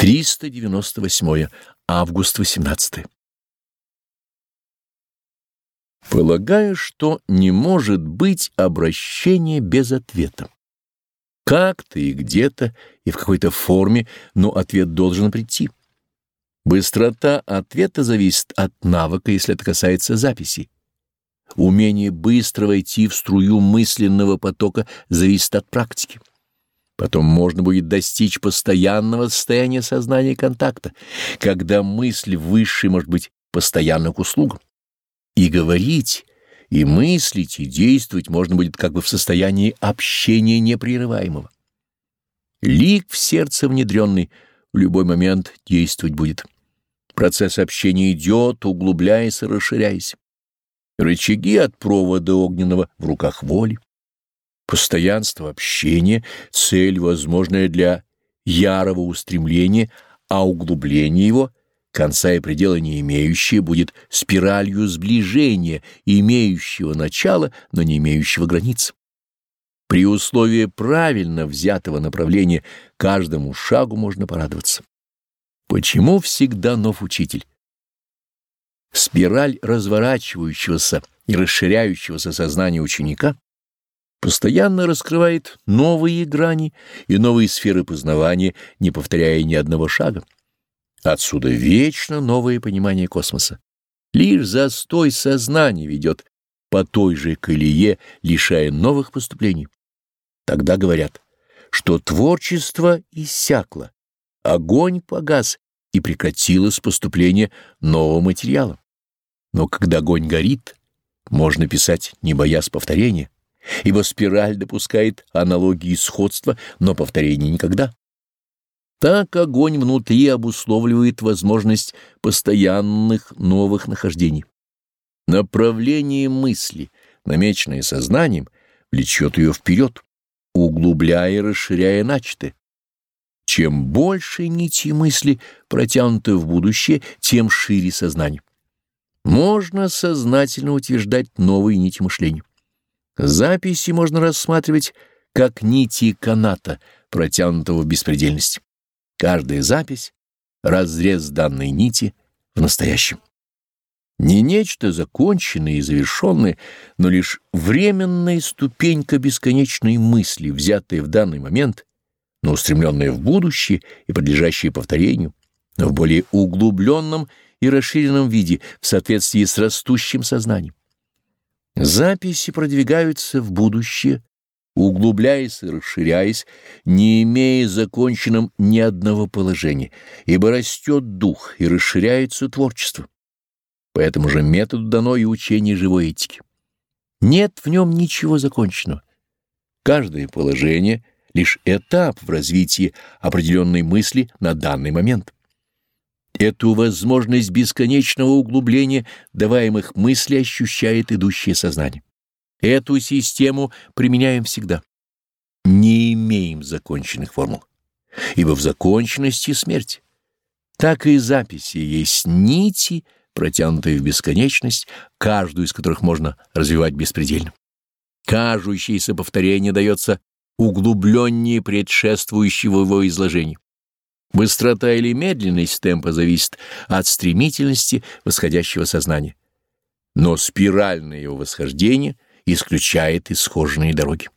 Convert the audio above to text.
398 август 18 Полагаю, что не может быть обращения без ответа. Как-то и где-то, и в какой-то форме, но ответ должен прийти. Быстрота ответа зависит от навыка, если это касается записи. Умение быстро войти в струю мысленного потока зависит от практики. Потом можно будет достичь постоянного состояния сознания контакта, когда мысль высшей может быть постоянно к услугам. И говорить, и мыслить, и действовать можно будет как бы в состоянии общения непрерываемого. Лик в сердце внедренный в любой момент действовать будет. Процесс общения идет, углубляясь и расширяясь. Рычаги от провода огненного в руках воли. Постоянство общения — цель, возможная для ярого устремления, а углубление его, конца и предела не имеющее, будет спиралью сближения, имеющего начало, но не имеющего границ. При условии правильно взятого направления каждому шагу можно порадоваться. Почему всегда нов учитель? Спираль разворачивающегося и расширяющегося сознания ученика постоянно раскрывает новые грани и новые сферы познавания, не повторяя ни одного шага. Отсюда вечно новое понимание космоса. Лишь застой сознания ведет по той же колее, лишая новых поступлений. Тогда говорят, что творчество иссякло, огонь погас и прекратилось поступление нового материала. Но когда огонь горит, можно писать, не боясь повторения ибо спираль допускает аналогии и сходства, но повторения никогда. Так огонь внутри обусловливает возможность постоянных новых нахождений. Направление мысли, намеченное сознанием, влечет ее вперед, углубляя и расширяя начатое. Чем больше нити мысли протянуты в будущее, тем шире сознание. Можно сознательно утверждать новые нити мышления. Записи можно рассматривать как нити каната, протянутого в беспредельность. Каждая запись — разрез данной нити в настоящем. Не нечто законченное и завершенное, но лишь временная ступенька бесконечной мысли, взятая в данный момент, но устремленная в будущее и подлежащая повторению, но в более углубленном и расширенном виде в соответствии с растущим сознанием. Записи продвигаются в будущее, углубляясь и расширяясь, не имея законченным ни одного положения, ибо растет дух и расширяется творчество. По этому же методу дано и учение живой этики. Нет в нем ничего законченного. Каждое положение — лишь этап в развитии определенной мысли на данный момент. Эту возможность бесконечного углубления даваемых мыслей ощущает идущее сознание. Эту систему применяем всегда. Не имеем законченных формул, ибо в законченности смерть. Так и записи есть нити, протянутые в бесконечность, каждую из которых можно развивать беспредельно. Кажущееся повторение дается углубленнее предшествующего его изложения. Быстрота или медленность темпа зависит от стремительности восходящего сознания. Но спиральное его восхождение исключает исхоженные дороги.